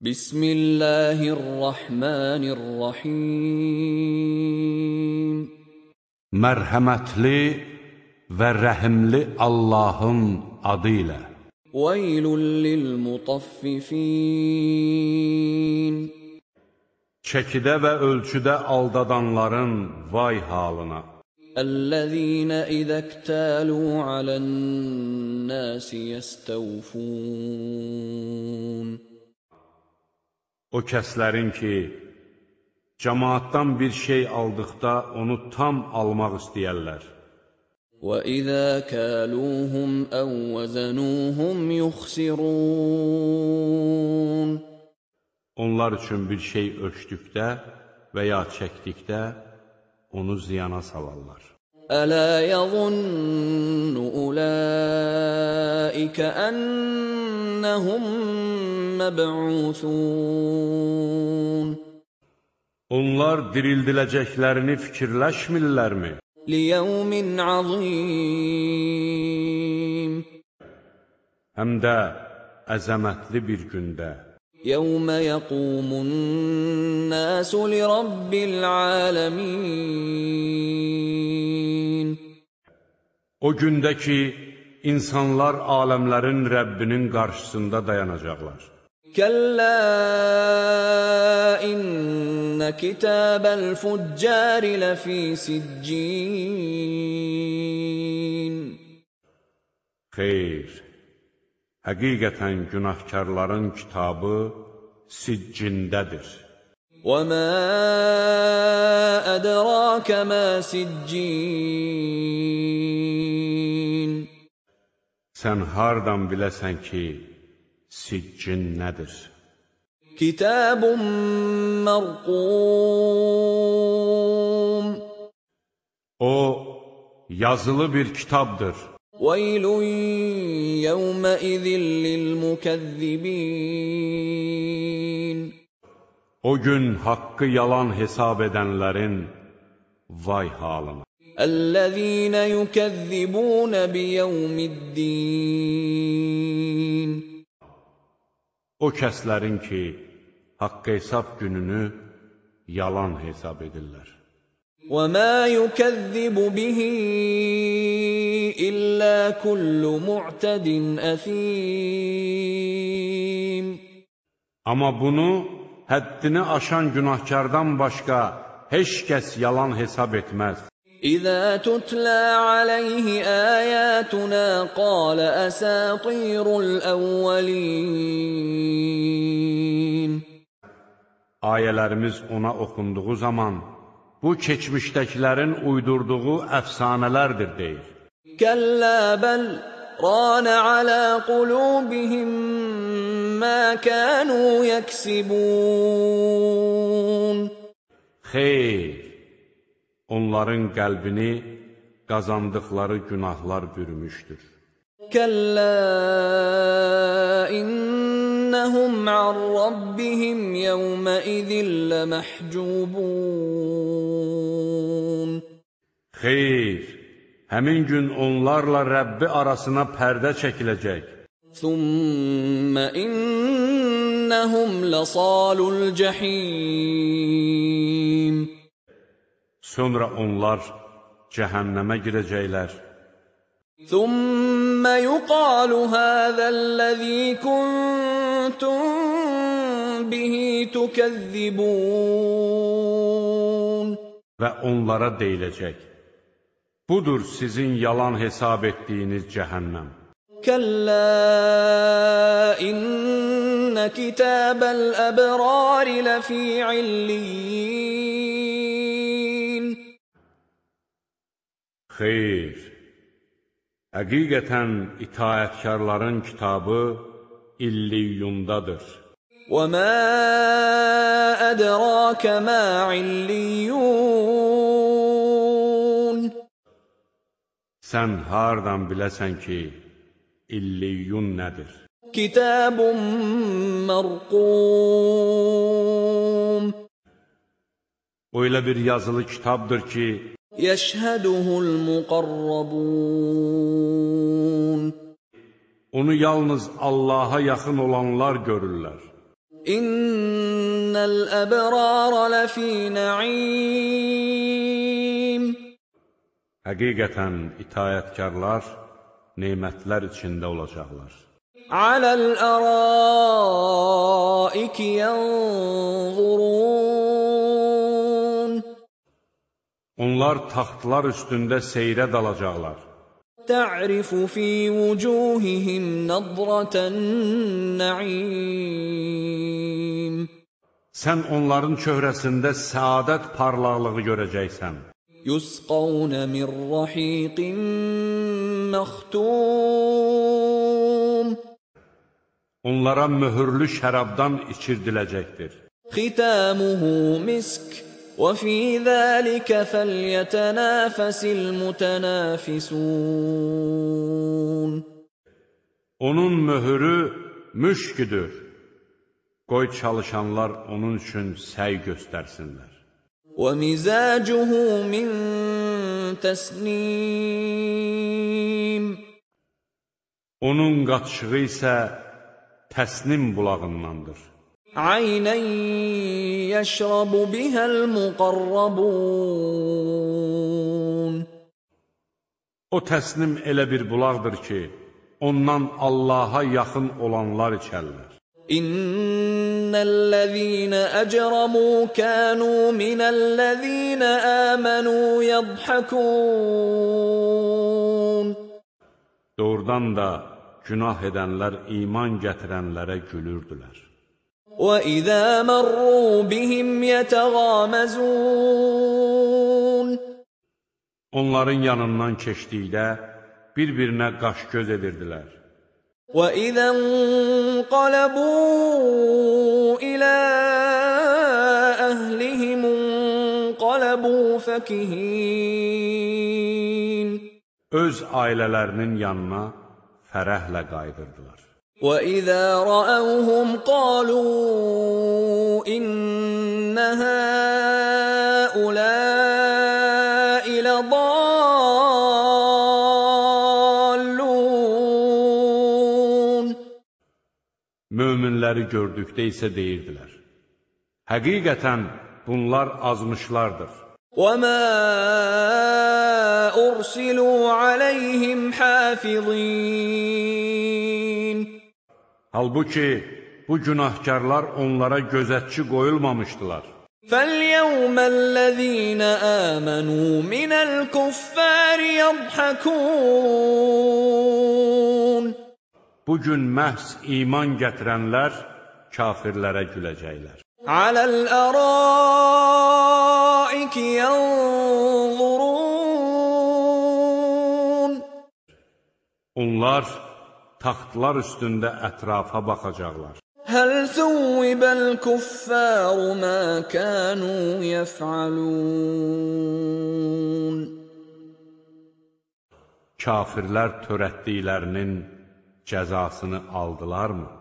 Bismillahirrahmanirrahim. Mərhəmətli və rəhimli Allahın adı ilə. Veylul lil-mutaffifin. Çəkidə və ölçüdə aldadanların vay halına. الذين إذا اكتالوا على الناس يستوفون O kəslərin ki, cəmaatdan bir şey aldıqda onu tam almaq istəyərlər. وَإِذَا كَالُوهُمْ أَوْ وَزَنُوهُمْ يُخْسِرُونَ Onlar üçün bir şey ölçdükdə və ya çəkdikdə onu ziyana salarlar. ألا يظن أولئك أنهم مبعوثون Onlar dirildiləcəklərini fikirləşmirlərmi? ليوم عظيم Həm də əzəmətli bir gündə. يوم يقوم الناس لرب العالمين O gündə ki, insanlar aləmlərin Rəbbinin qarşısında dayanacaqlar. كلا إن كتاب الفجار لفي سجين Xeyr, həqiqətən günahkarların kitabı siccindədir. وما أدراك ما سجين Sən hardan biləsən ki, siccin nədir? كتاب مرقوم O, yazılı bir kitabdır. ويل يومئذ للمكذبين O gün haqqı yalan hesab edənlərin vay halına. الذين يكذبون بيوم الدين O kəslərin ki, haqqı hesab gününü yalan hesab edirlər. وما يكذب به إلا كل معتد أثيم Amma bunu həddini aşan günahkardan başqa heç kəs yalan hesab etməz. إذا تتلى عليه آياتنا قال أساطير الأولين Ayələrimiz ona oxunduğu zaman, bu keçmişdəkilərin uydurduğu əfsanələrdir deyir. كلا بل ران على قلوبهم ما كانوا يكسبون Xeyr, onların qəlbini qazandıqları günahlar bürümüşdür. Kəllə innəhum ən Rabbihim yəvmə idillə məhcubun. Xeyr, həmin gün onlarla Rəbbi arasına pərdə çəkiləcək. Thumma innəhum ləsalul cəhim. Sonra onlar cəhənnəmə girəcəklər. ثم يقال هذا الذي كنتم به تكذبون və onlara deyiləcək, budur sizin yalan hesab etdiyiniz cəhənnəm. كلا إن كتاب الأبرار لفي عليين Xeyr, həqiqətən itaətkarların kitabı illiyyundadır. وما أدراك ما عليون Sən hardan biləsən ki, illiyyun nədir? كتاب مرقوم O elə bir yazılı kitabdır ki, Yəşhəduhul muqarrabun Onu yalnız Allaha yaxın olanlar görürlər. İnnal əbrara lafi na'im Həqiqətən itayətkarlar nemətlər içində olacaqlar. Aləl əraiki yanzurun Onlar taxtlar üstündə seyrə dalacaqlar. Ta'rifu fi wujuhihim nadratan na'im. Sən onların çöhrəsində səadət parlaqlığı görəcəksən. Yusqawna min rahiqin məxtum. Onlara möhürlü şərabdan içirdiləcəkdir. Xitamuhu misk وفي ذلك فليتنافس المتنافسون Onun möhürü müşküdür. Qoy çalışanlar onun üçün səy göstərsinlər. ومزاجه من تسنيم Onun qatışığı isə təsnim bulağındandır. عينا يشرب بها المقربون O təsnim elə bir bulaqdır ki, ondan Allaha yaxın olanlar içərlər. إن الذين أجرموا كانوا من الذين آمنوا يضحكون Doğrudan da günah edənlər iman gətirənlərə gülürdülər. وإذا مروا بهم يتغامزون Onların yanından keçdikdə bir-birinə qaş-göz edirdilər. وإذا انقلبوا إلى أهلهم انقلبوا فكهين Öz ailələrinin yanına fərəhlə qayıdırdılar. وإذا رأوهم قالوا إن هؤلاء لضالون Möminləri gördükdə isə deyirdilər. Həqiqətən bunlar azmışlardır. وما أرسلوا عليهم حافظين Halbuki bu günahkarlar onlara gözətçi qoyulmamışdılar. فاليوم الذين آمنوا من الكفار يضحكون Bu gün məhz iman gətirənlər kafirlərə güləcəklər. على الأرائك ينظرون Onlar taxtlar üstündə ətrafa baxacaqlar. Həl thuvvəl kuffaru ma kanu yef'alun. Kafirlər törətdiklərinin cəzasını aldılarmı?